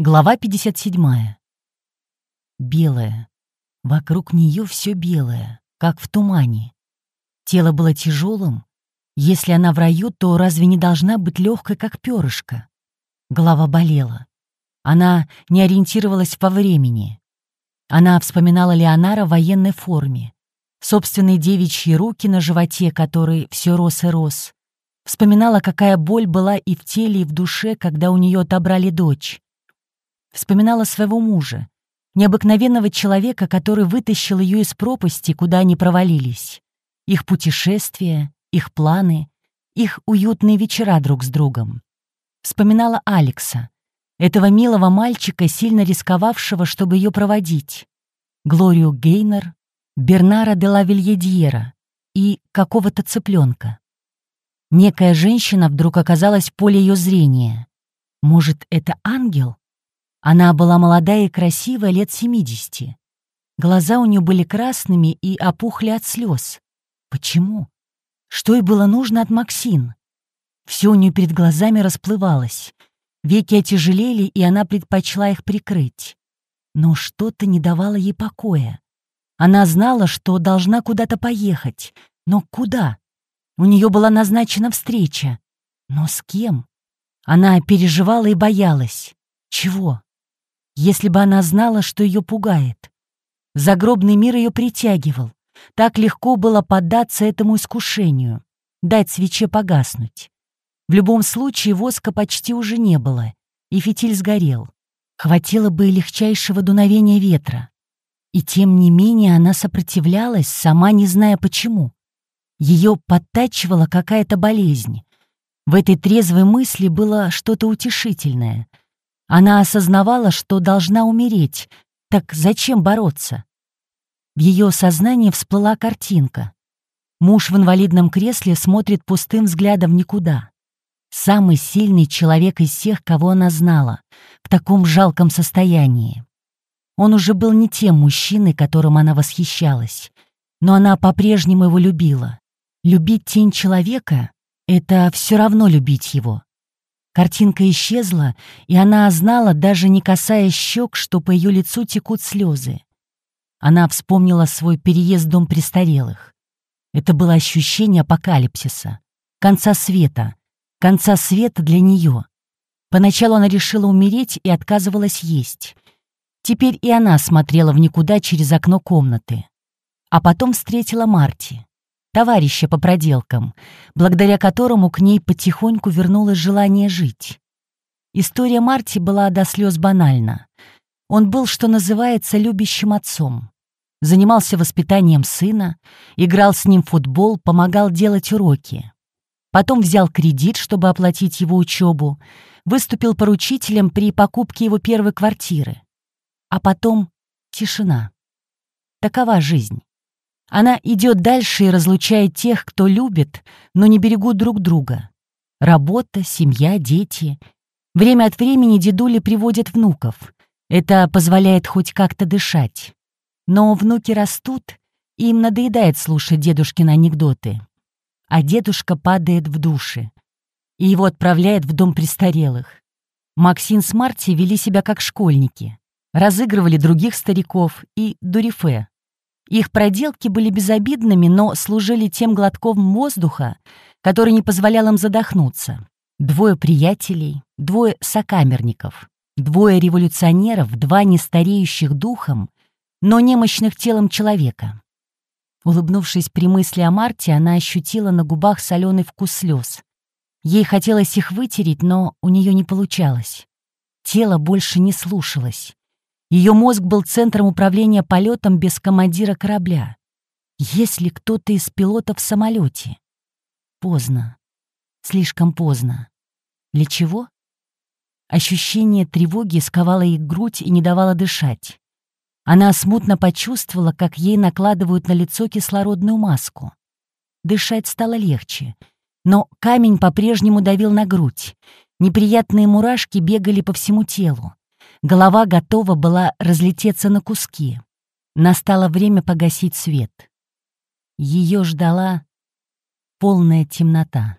Глава 57. Белое. Вокруг нее все белое, как в тумане. Тело было тяжелым. Если она в раю, то разве не должна быть легкой, как перышко? Голова болела. Она не ориентировалась во времени. Она вспоминала Леонара в военной форме. Собственные девичьи руки на животе, который все рос и рос. Вспоминала, какая боль была и в теле, и в душе, когда у нее отобрали дочь Вспоминала своего мужа, необыкновенного человека, который вытащил ее из пропасти, куда они провалились. Их путешествия, их планы, их уютные вечера друг с другом. Вспоминала Алекса, этого милого мальчика, сильно рисковавшего, чтобы ее проводить. Глорию Гейнер, Бернара де ла и какого-то цыпленка. Некая женщина вдруг оказалась в поле ее зрения. Может, это ангел? Она была молодая и красивая, лет 70. Глаза у нее были красными и опухли от слез. Почему? Что ей было нужно от Максин? Все у нее перед глазами расплывалось. Веки отяжелели, и она предпочла их прикрыть. Но что-то не давало ей покоя. Она знала, что должна куда-то поехать. Но куда? У нее была назначена встреча. Но с кем? Она переживала и боялась. Чего? Если бы она знала, что ее пугает. Загробный мир ее притягивал. Так легко было поддаться этому искушению, дать свече погаснуть. В любом случае воска почти уже не было, и фитиль сгорел. Хватило бы и легчайшего дуновения ветра. И тем не менее она сопротивлялась, сама не зная почему. Ее подтачивала какая-то болезнь. В этой трезвой мысли было что-то утешительное — она осознавала, что должна умереть. Так зачем бороться? В ее сознании всплыла картинка. Муж в инвалидном кресле смотрит пустым взглядом никуда. Самый сильный человек из всех, кого она знала, в таком жалком состоянии. Он уже был не тем мужчиной, которым она восхищалась, но она по-прежнему его любила. Любить тень человека — это все равно любить его. Картинка исчезла, и она знала, даже не касаясь щек, что по ее лицу текут слезы. Она вспомнила свой переезд в дом престарелых. Это было ощущение апокалипсиса, конца света, конца света для нее. Поначалу она решила умереть и отказывалась есть. Теперь и она смотрела в никуда через окно комнаты. А потом встретила Марти товарища по проделкам, благодаря которому к ней потихоньку вернулось желание жить. История Марти была до слез банальна. Он был, что называется, любящим отцом. Занимался воспитанием сына, играл с ним в футбол, помогал делать уроки. Потом взял кредит, чтобы оплатить его учебу, выступил поручителем при покупке его первой квартиры. А потом тишина. Такова жизнь. Она идет дальше и разлучает тех, кто любит, но не берегут друг друга. Работа, семья, дети. Время от времени дедули приводят внуков. Это позволяет хоть как-то дышать. Но внуки растут, и им надоедает слушать дедушкины анекдоты. А дедушка падает в душе. И его отправляют в дом престарелых. Максин с Марти вели себя как школьники. Разыгрывали других стариков и дурифе, их проделки были безобидными, но служили тем глотком воздуха, который не позволял им задохнуться. Двое приятелей, двое сокамерников, двое революционеров, два нестареющих духом, но немощных телом человека. Улыбнувшись при мысли о Марте, она ощутила на губах соленый вкус слез. Ей хотелось их вытереть, но у нее не получалось. Тело больше не слушалось. Ее мозг был центром управления полетом без командира корабля. Есть ли кто-то из пилотов в самолете? Поздно. Слишком поздно. Для чего? Ощущение тревоги сковало ей грудь и не давало дышать. Она смутно почувствовала, как ей накладывают на лицо кислородную маску. Дышать стало легче, но камень по-прежнему давил на грудь. Неприятные мурашки бегали по всему телу. Голова готова была разлететься на куски. Настало время погасить свет. Ее ждала полная темнота.